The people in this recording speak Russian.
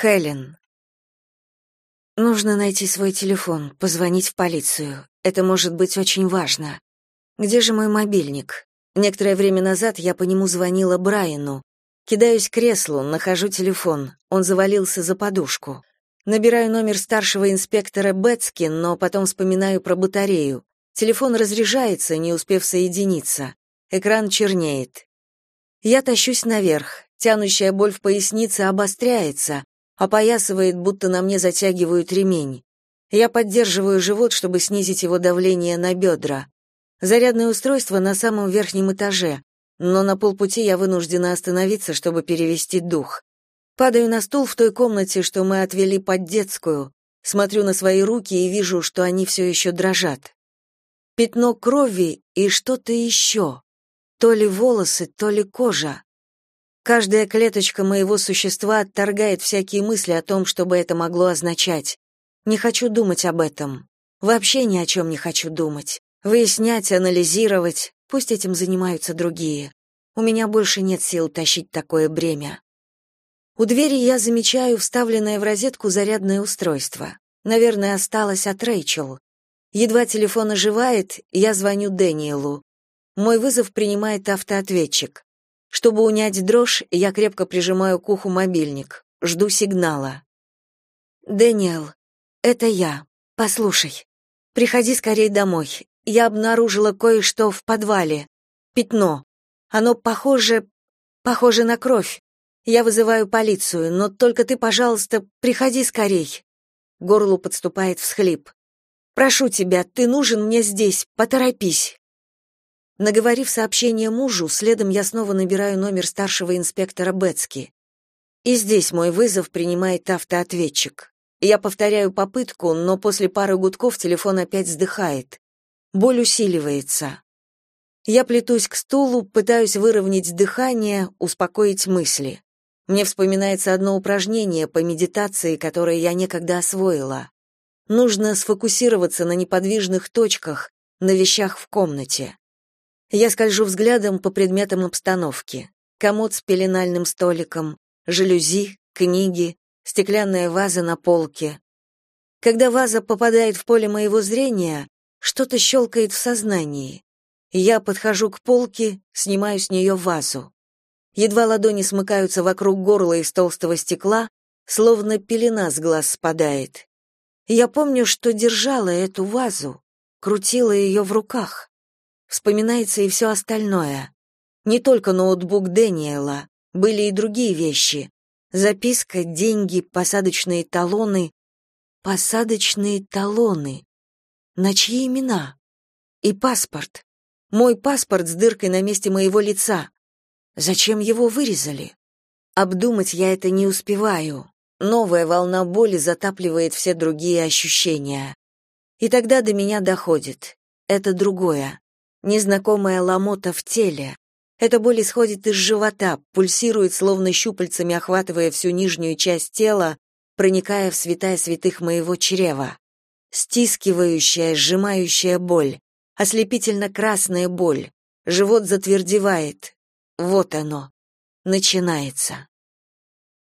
Хелен. Нужно найти свой телефон, позвонить в полицию. Это может быть очень важно. Где же мой мобильник? Некоторое время назад я по нему звонила Брайану. Кидаюсь к креслу, нахожу телефон. Он завалился за подушку. Набираю номер старшего инспектора Бетски, но потом вспоминаю про батарею. Телефон разряжается, не успев соединиться. Экран чернеет. Я тащусь наверх. Тянущая боль в пояснице обостряется, опоясывает, будто на мне затягивают ремень. Я поддерживаю живот, чтобы снизить его давление на бедра. Зарядное устройство на самом верхнем этаже, но на полпути я вынуждена остановиться, чтобы перевести дух. Падаю на стул в той комнате, что мы отвели под детскую, смотрю на свои руки и вижу, что они все еще дрожат. Пятно крови и что-то еще. То ли волосы, то ли кожа. Каждая клеточка моего существа отторгает всякие мысли о том, что бы это могло означать. Не хочу думать об этом. Вообще ни о чем не хочу думать. Выяснять, анализировать, пусть этим занимаются другие. У меня больше нет сил тащить такое бремя. У двери я замечаю вставленное в розетку зарядное устройство. Наверное, осталось от Рэйчел. Едва телефон оживает, я звоню Дэниелу. Мой вызов принимает автоответчик. Чтобы унять дрожь, я крепко прижимаю к уху мобильник. Жду сигнала. «Дэниел, это я. Послушай. Приходи скорее домой. Я обнаружила кое-что в подвале. Пятно. Оно похоже... похоже на кровь. Я вызываю полицию, но только ты, пожалуйста, приходи скорей». Горлу подступает всхлип. «Прошу тебя, ты нужен мне здесь, поторопись». Наговорив сообщение мужу, следом я снова набираю номер старшего инспектора Бетски. И здесь мой вызов принимает автоответчик. Я повторяю попытку, но после пары гудков телефон опять вздыхает. Боль усиливается. Я плетусь к стулу, пытаюсь выровнять дыхание, успокоить мысли. Мне вспоминается одно упражнение по медитации, которое я некогда освоила. Нужно сфокусироваться на неподвижных точках, на вещах в комнате. Я скольжу взглядом по предметам обстановки. Комод с пеленальным столиком, жалюзи, книги, стеклянная ваза на полке. Когда ваза попадает в поле моего зрения, что-то щелкает в сознании. Я подхожу к полке, снимаю с нее вазу. Едва ладони смыкаются вокруг горла из толстого стекла, словно пелена с глаз спадает. Я помню, что держала эту вазу, крутила ее в руках. Вспоминается и все остальное. Не только ноутбук Дэниела, были и другие вещи. Записка, деньги, посадочные талоны. Посадочные талоны. На чьи имена? И паспорт. Мой паспорт с дыркой на месте моего лица. Зачем его вырезали? Обдумать я это не успеваю. Новая волна боли затапливает все другие ощущения. И тогда до меня доходит. Это другое незнакомая ломота в теле. Эта боль исходит из живота, пульсирует словно щупальцами, охватывая всю нижнюю часть тела, проникая в святая святых моего чрева. Стискивающая, сжимающая боль, ослепительно-красная боль. Живот затвердевает. Вот оно. Начинается.